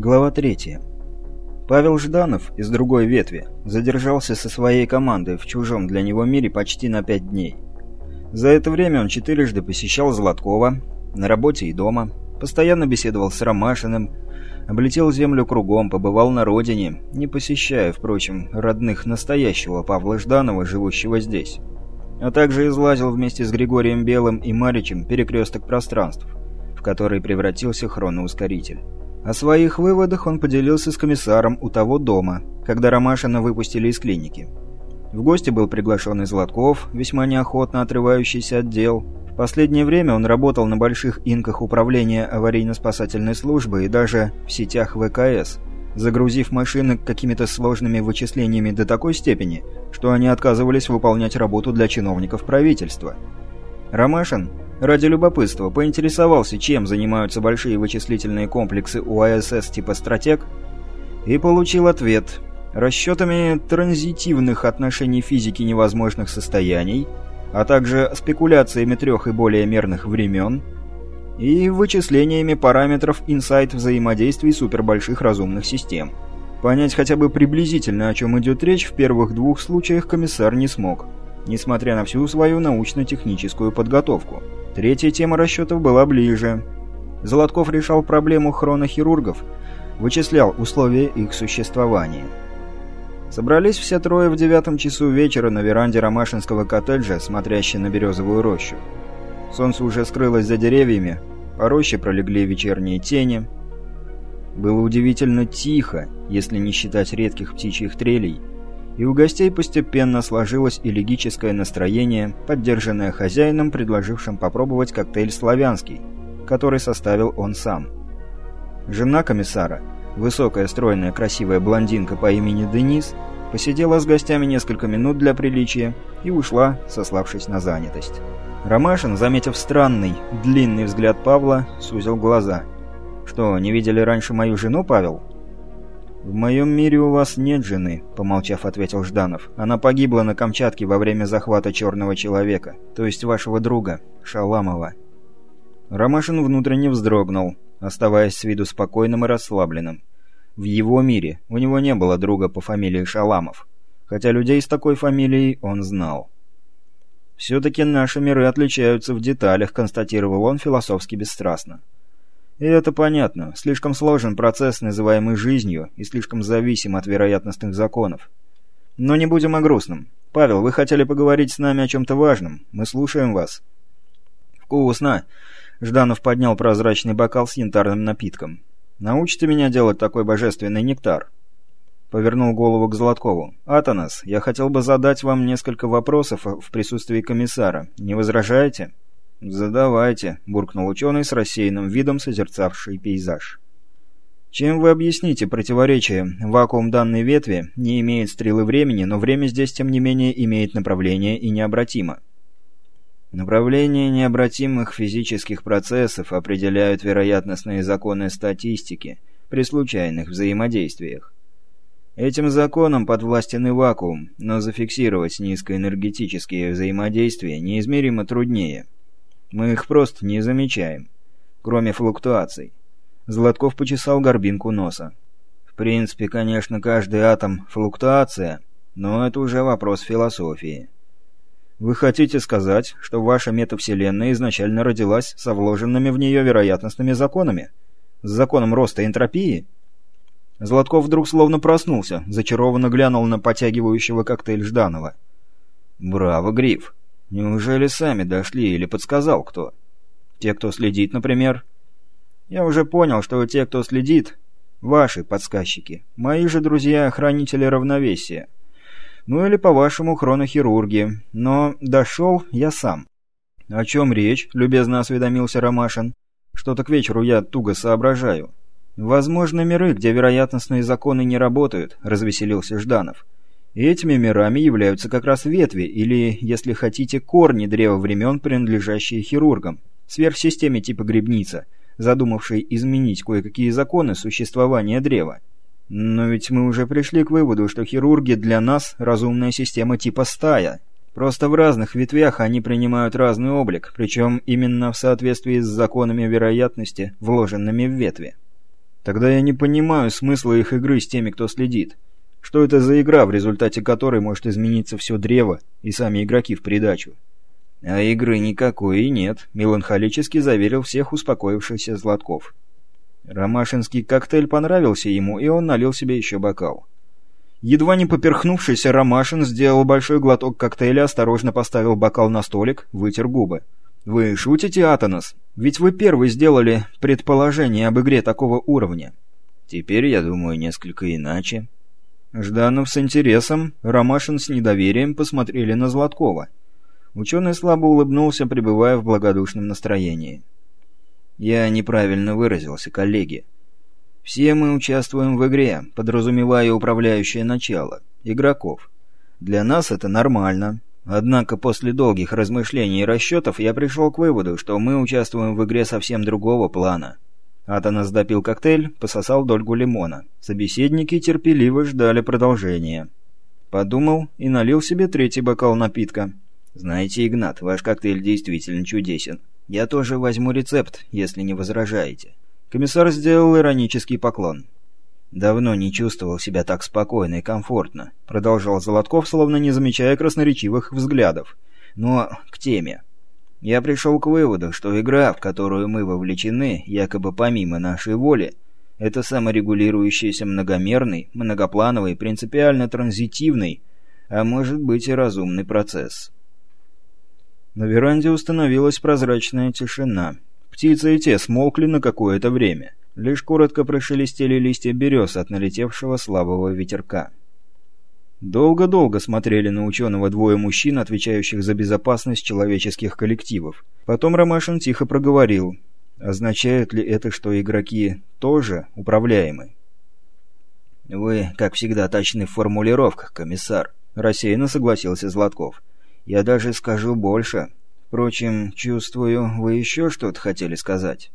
Глава 3. Павел Жданов из другой ветви задержался со своей командой в чужом для него мире почти на пять дней. За это время он четырежды посещал Златкова, на работе и дома, постоянно беседовал с Ромашиным, облетел землю кругом, побывал на родине, не посещая, впрочем, родных настоящего Павла Жданова, живущего здесь. А также излазил вместе с Григорием Белым и Маричем перекресток пространств, в который превратился хроноускоритель. О своих выводах он поделился с комиссаром у того дома, когда Ромашина выпустили из клиники. В гости был приглашен и Златков, весьма неохотно отрывающийся от дел. В последнее время он работал на больших инках управления аварийно-спасательной службы и даже в сетях ВКС, загрузив машины какими-то сложными вычислениями до такой степени, что они отказывались выполнять работу для чиновников правительства. Ромашин Ради любопытства поинтересовался, чем занимаются большие вычислительные комплексы УАСС типа «Стратег», и получил ответ расчетами транзитивных отношений физики невозможных состояний, а также спекуляциями трех и более мерных времен и вычислениями параметров инсайт взаимодействий супербольших разумных систем. Понять хотя бы приблизительно, о чем идет речь, в первых двух случаях комиссар не смог, несмотря на всю свою научно-техническую подготовку. Третья тема расчетов была ближе. Золотков решал проблему хронохирургов, вычислял условия их существования. Собрались все трое в девятом часу вечера на веранде ромашинского коттеджа, смотрящей на березовую рощу. Солнце уже скрылось за деревьями, по роще пролегли вечерние тени. Было удивительно тихо, если не считать редких птичьих трелей, и у гостей постепенно сложилось элегическое настроение, поддержанное хозяином, предложившим попробовать коктейль «Славянский», который составил он сам. Жена комиссара, высокая, стройная, красивая блондинка по имени Денис, посидела с гостями несколько минут для приличия и ушла, сославшись на занятость. Ромашин, заметив странный, длинный взгляд Павла, сузил глаза. «Что, не видели раньше мою жену, Павел?» «В моем мире у вас нет жены», — помолчав, ответил Жданов. «Она погибла на Камчатке во время захвата черного человека, то есть вашего друга, Шаламова». Ромашин внутренне вздрогнул, оставаясь с виду спокойным и расслабленным. В его мире у него не было друга по фамилии Шаламов, хотя людей с такой фамилией он знал. «Все-таки наши миры отличаются в деталях», — констатировал он философски бесстрастно. И это понятно. Слишком сложен процесс, называемый жизнью, и слишком зависим от вероятностных законов. Но не будем о грустном. Павел, вы хотели поговорить с нами о чем-то важном. Мы слушаем вас. Вкусно. Жданов поднял прозрачный бокал с янтарным напитком. Научите меня делать такой божественный нектар. Повернул голову к Золоткову. «Атанас, я хотел бы задать вам несколько вопросов в присутствии комиссара. Не возражаете?» «Задавайте», — буркнул ученый с рассеянным видом, созерцавший пейзаж. «Чем вы объясните противоречие? Вакуум данной ветви не имеет стрелы времени, но время здесь, тем не менее, имеет направление и необратимо». Направление необратимых физических процессов определяют вероятностные законы статистики при случайных взаимодействиях. Этим законом подвластен и вакуум, но зафиксировать низкоэнергетические взаимодействия неизмеримо труднее – мы их просто не замечаем. Кроме флуктуаций. Златков почесал горбинку носа. В принципе, конечно, каждый атом — флуктуация, но это уже вопрос философии. Вы хотите сказать, что ваша метавселенная изначально родилась со вложенными в нее вероятностными законами? С законом роста энтропии? Златков вдруг словно проснулся, зачарованно глянул на потягивающего коктейль Жданова. «Браво, Гриф! Неужели сами дошли или подсказал кто? Те, кто следит, например? Я уже понял, что те, кто следит, ваши подсказчики. Мои же друзья-хранители равновесия. Ну или, по-вашему, хронохирурги. Но дошел я сам. «О чем речь?» — любезно осведомился Ромашин. «Что-то к вечеру я туго соображаю». «Возможно, миры, где вероятностные законы не работают», — развеселился Жданов. И этими мирами являются как раз ветви, или, если хотите, корни древа времен, принадлежащие хирургам, сверхсистеме типа грибница, задумавшей изменить кое-какие законы существования древа. Но ведь мы уже пришли к выводу, что хирурги для нас – разумная система типа стая. Просто в разных ветвях они принимают разный облик, причем именно в соответствии с законами вероятности, вложенными в ветви. Тогда я не понимаю смысла их игры с теми, кто следит. Что это за игра, в результате которой может измениться все древо и сами игроки в придачу? А игры никакой и нет, меланхолически заверил всех успокоившийся Златков. Ромашинский коктейль понравился ему, и он налил себе еще бокал. Едва не поперхнувшийся Ромашин сделал большой глоток коктейля, осторожно поставил бокал на столик, вытер губы. «Вы шутите, Атанас? Ведь вы первый сделали предположение об игре такого уровня». «Теперь, я думаю, несколько иначе». Жданов с интересом, Ромашин с недоверием посмотрели на Златкова. Ученый слабо улыбнулся, пребывая в благодушном настроении. «Я неправильно выразился, коллеги. Все мы участвуем в игре, подразумевая управляющее начало, игроков. Для нас это нормально. Однако после долгих размышлений и расчетов я пришел к выводу, что мы участвуем в игре совсем другого плана». Атанас допил коктейль, пососал дольгу лимона. Собеседники терпеливо ждали продолжения. Подумал и налил себе третий бокал напитка. «Знаете, Игнат, ваш коктейль действительно чудесен. Я тоже возьму рецепт, если не возражаете». Комиссар сделал иронический поклон. «Давно не чувствовал себя так спокойно и комфортно», — продолжал Золотков, словно не замечая красноречивых взглядов. «Но к теме. Я пришел к выводу, что игра, в которую мы вовлечены, якобы помимо нашей воли, это саморегулирующийся многомерный, многоплановый, принципиально транзитивный, а может быть и разумный процесс. На веранде установилась прозрачная тишина. Птицы и те смолкли на какое-то время. Лишь коротко прошелестели листья берез от налетевшего слабого ветерка. Долго-долго смотрели на ученого двое мужчин, отвечающих за безопасность человеческих коллективов. Потом Ромашин тихо проговорил. Означает ли это, что игроки тоже управляемы? «Вы, как всегда, точны в формулировках, комиссар», — рассеянно согласился Златков. «Я даже скажу больше. Впрочем, чувствую, вы еще что-то хотели сказать».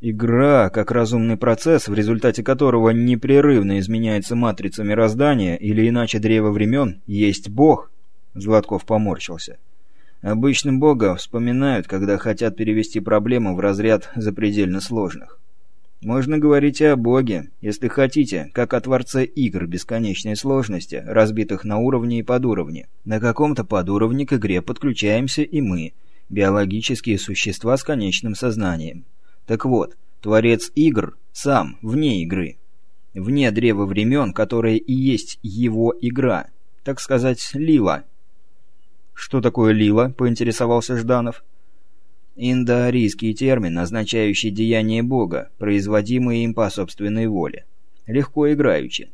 Игра, как разумный процесс, в результате которого непрерывно изменяется матрица мироздания, или иначе древо времен, есть Бог. Златков поморщился. Обычно Бога вспоминают, когда хотят перевести проблему в разряд запредельно сложных. Можно говорить и о Боге, если хотите, как о Творце игр бесконечной сложности, разбитых на уровни и подуровни. На каком-то подуровне к игре подключаемся и мы, биологические существа с конечным сознанием. Так вот, творец игр сам, вне игры. Вне древа времен, которое и есть его игра. Так сказать, лила. «Что такое лила?» — поинтересовался Жданов. Индоарийский термин, означающий деяние Бога, производимое им по собственной воле. Легко играючи.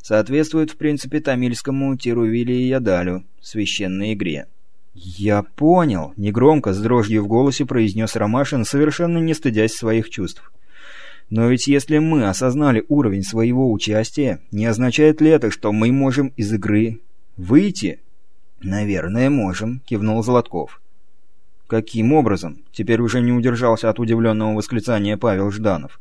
Соответствует, в принципе, тамильскому Тирувили и Ядалю, священной игре. «Я понял», — негромко, с дрожью в голосе произнес Ромашин, совершенно не стыдясь своих чувств. «Но ведь если мы осознали уровень своего участия, не означает ли это, что мы можем из игры выйти?» «Наверное, можем», — кивнул Золотков. «Каким образом?» — теперь уже не удержался от удивленного восклицания Павел Жданов.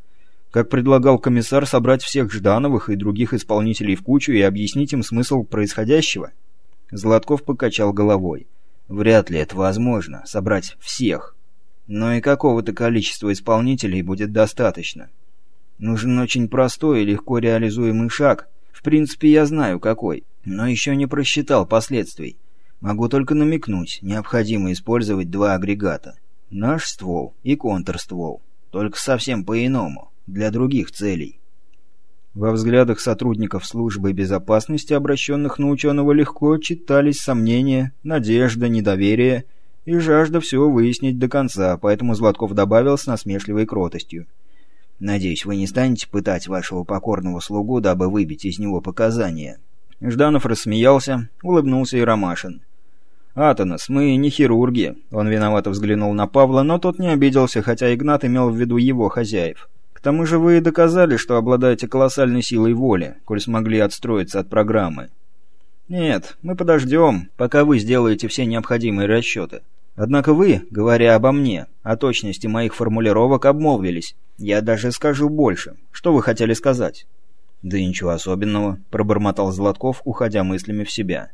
Как предлагал комиссар собрать всех Ждановых и других исполнителей в кучу и объяснить им смысл происходящего? Золотков покачал головой. Вряд ли это возможно, собрать всех. Но и какого-то количества исполнителей будет достаточно. Нужен очень простой и легко реализуемый шаг. В принципе, я знаю какой, но еще не просчитал последствий. Могу только намекнуть, необходимо использовать два агрегата. Наш ствол и контрствол. Только совсем по-иному, для других целей. Во взглядах сотрудников службы безопасности, обращенных на ученого, легко читались сомнения, надежда, недоверие и жажда все выяснить до конца, поэтому Златков добавил с насмешливой кротостью. «Надеюсь, вы не станете пытать вашего покорного слугу, дабы выбить из него показания». Жданов рассмеялся, улыбнулся и Ромашин. «Атонос, мы не хирурги», — он виновато взглянул на Павла, но тот не обиделся, хотя Игнат имел в виду его хозяев. К тому же вы и доказали, что обладаете колоссальной силой воли, коль смогли отстроиться от программы. Нет, мы подождем, пока вы сделаете все необходимые расчеты. Однако вы, говоря обо мне, о точности моих формулировок обмолвились. Я даже скажу больше. Что вы хотели сказать? Да ничего особенного, пробормотал Златков, уходя мыслями в себя.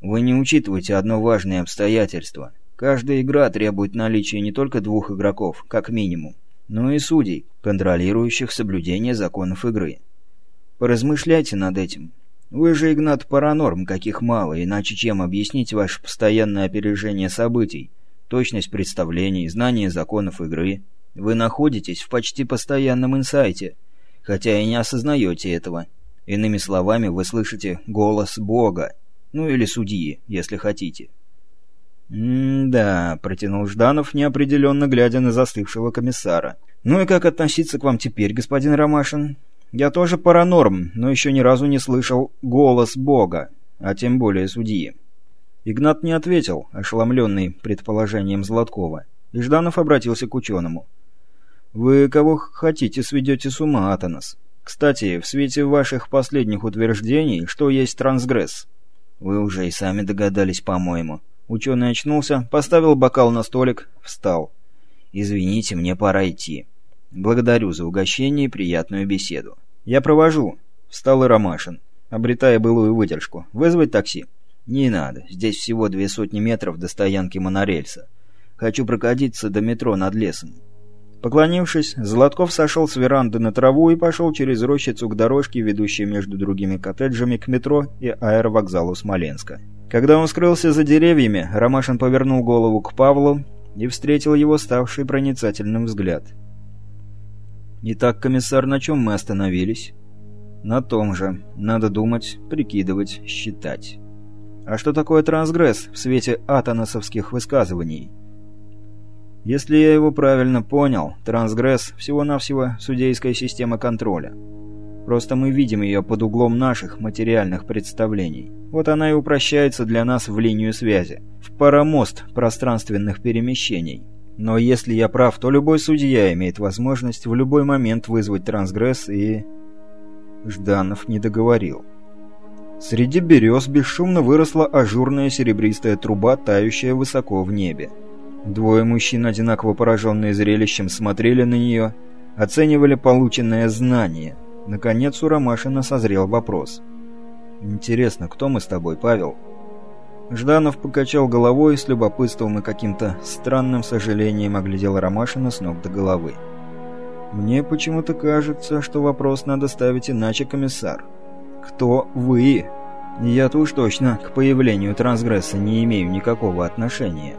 Вы не учитываете одно важное обстоятельство. Каждая игра требует наличия не только двух игроков, как минимум, но и судей, контролирующих соблюдение законов игры. Поразмышляйте над этим. Вы же, Игнат, паранорм, каких мало, иначе чем объяснить ваше постоянное опережение событий, точность представлений, знание законов игры? Вы находитесь в почти постоянном инсайте, хотя и не осознаете этого. Иными словами, вы слышите голос Бога, ну или судьи, если хотите. «М-да», — протянул Жданов, неопределенно глядя на застывшего комиссара. «Ну и как относиться к вам теперь, господин Ромашин? Я тоже паранорм, но еще ни разу не слышал голос Бога, а тем более судьи». Игнат не ответил, ошеломленный предположением Златкова, и Жданов обратился к ученому. «Вы кого хотите сведете с ума, Атанас? Кстати, в свете ваших последних утверждений, что есть трансгресс?» «Вы уже и сами догадались, по-моему». Ученый очнулся, поставил бокал на столик, встал. «Извините, мне пора идти. Благодарю за угощение и приятную беседу. Я провожу». Встал и Ромашин, обретая былую выдержку. «Вызвать такси?» «Не надо. Здесь всего две сотни метров до стоянки монорельса. Хочу прокатиться до метро над лесом». Поклонившись, Золотков сошел с веранды на траву и пошел через рощицу к дорожке, ведущей между другими коттеджами к метро и аэровокзалу Смоленска. Когда он скрылся за деревьями, Ромашин повернул голову к Павлу и встретил его ставший проницательным взгляд. «Итак, комиссар, на чем мы остановились?» «На том же. Надо думать, прикидывать, считать». «А что такое трансгресс в свете атоносовских высказываний?» «Если я его правильно понял, трансгресс – всего-навсего судейская система контроля». Просто мы видим ее под углом наших материальных представлений. Вот она и упрощается для нас в линию связи, в паромост пространственных перемещений. Но если я прав, то любой судья имеет возможность в любой момент вызвать трансгресс и... Жданов не договорил. Среди берез бесшумно выросла ажурная серебристая труба, тающая высоко в небе. Двое мужчин, одинаково пораженные зрелищем, смотрели на нее, оценивали полученное знание – Наконец у Ромашина созрел вопрос. «Интересно, кто мы с тобой, Павел?» Жданов покачал головой с любопытством и каким-то странным сожалением оглядел Ромашина с ног до головы. «Мне почему-то кажется, что вопрос надо ставить иначе, комиссар. Кто вы?» Я-то уж точно к появлению трансгресса не имею никакого отношения.